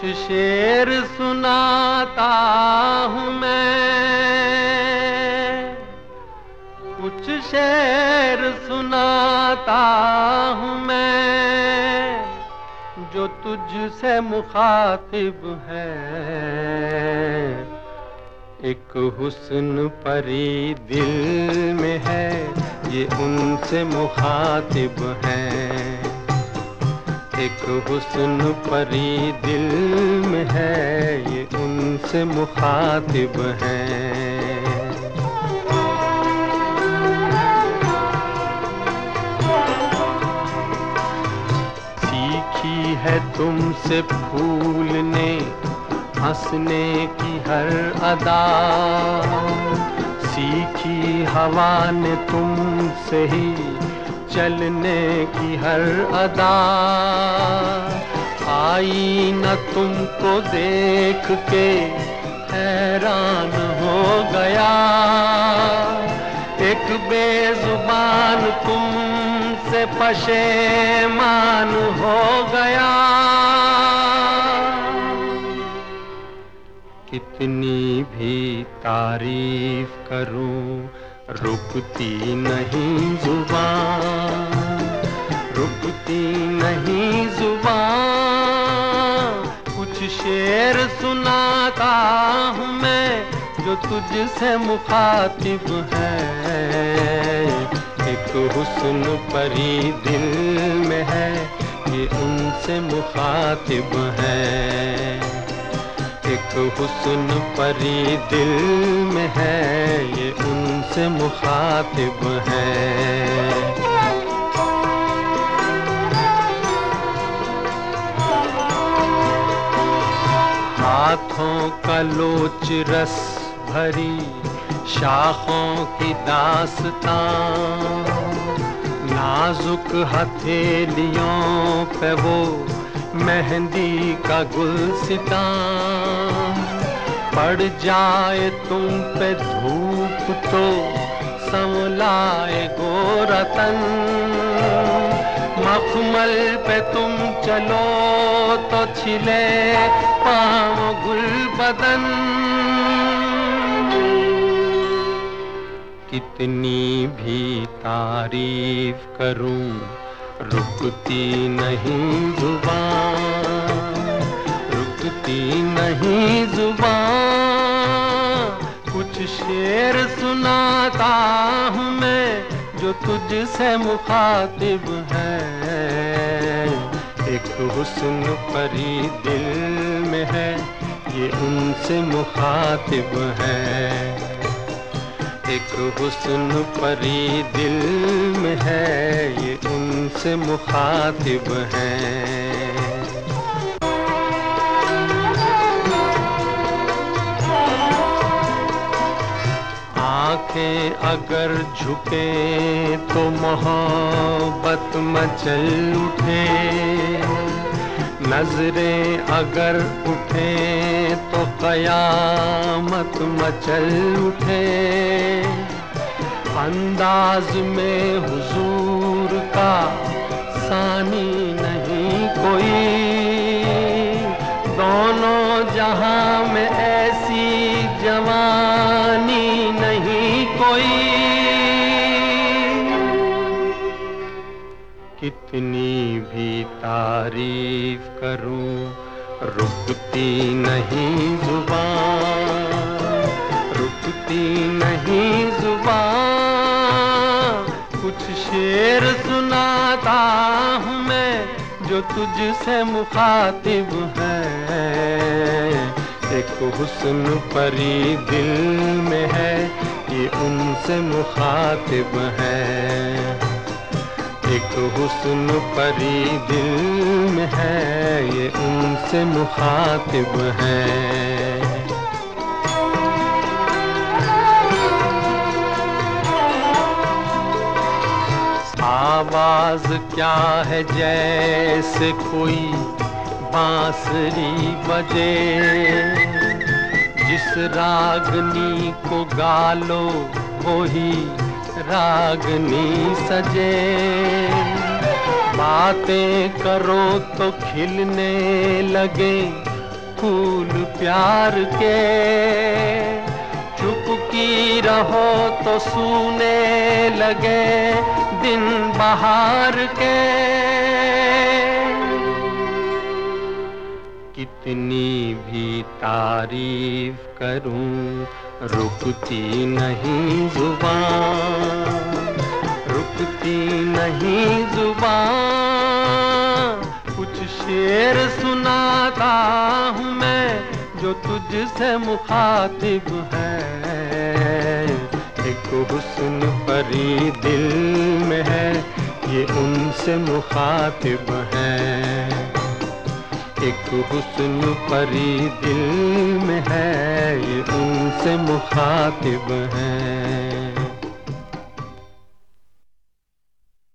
कुछ शेर सुनाता हूँ मैं। कुछ शेर सुनाता हूँ मैं, जो तुझसे मुखातिब है। एक हुस्न परी दिल में है, ये उनसे मुखातिब है। एक हुस्न परी दिल में है, ये उनसे मुखातिब है। सीखी है तुमसे फूलने, हंसने की हर अदा। सीखी हवा ने तुमसे ही चलने की हर अदा। आई न तुमको देख के हैरान हो गया। एक बेजुबान तुम तुमसे पशेमान हो गया। कितनी भी तारीफ़ करूँ, रुकती नहीं ज़ुबान। जो तुझसे मुखातिब है। एक हुस्न परी दिल में है ये उनसे मुखातिब है। एक हुस्न परी दिल में है ये उनसे मुखातिब है। हाथों का लोच रस भरी शाखों की दास्तां। नाजुक हथेलियों पे वो मेहंदी का गुलसिता। पड़ जाए तुम पे धूप तो संवलाए गोरतन। मखमल पे तुम चलो तो छिले पाँव गुल बदन कितनी भी तारीफ़ करूँ, रुकती नहीं ज़ुबान, रुकती नहीं ज़ुबान। कुछ शेर सुनाता हूँ मैं, जो तुझसे मुखातिब है। एक हुस्न परी दिल में है, ये उनसे मुखातिब है। एक हुस्न परी दिल में है, ये उनसे मुखातिब है। आँखें अगर झुके तो मोहब्बत मचल उठे। नज़रें अगर उठे तो कयामत मचल उठे। अंदाज में हुजूर का सानी नहीं कोई। दोनों जहाँ में ऐसी जवानी नहीं कोई। कितनी भी तारीफ़ करूँ, रुकती नहीं ज़ुबान, रुकती नहीं ज़ुबान। कुछ शेर सुनाता हूँ मैं, जो तुझसे मुखातिब है। एक हुस्न परी दिल में है ये उनसे मुखातिब है। एक हुस्न परी दिल में है, ये उनसे मुखातिब है। आवाज़ क्या है जैसे कोई बांसुरी बजे? जिस रागनी को गालो वही रागनी सजे। बातें करो तो खिलने लगे फूल प्यार के। चुपकी रहो तो सुने लगे दिन बाहर के। कितनी भी तारीफ़ करूँ, रुकती नहीं ज़ुबान। तुझसे मुखातिब है। एक हुस्न परी दिल में है, ये उनसे मुखातिब है। एक हुस्न परी दिल में है, ये उनसे मुखातिब है।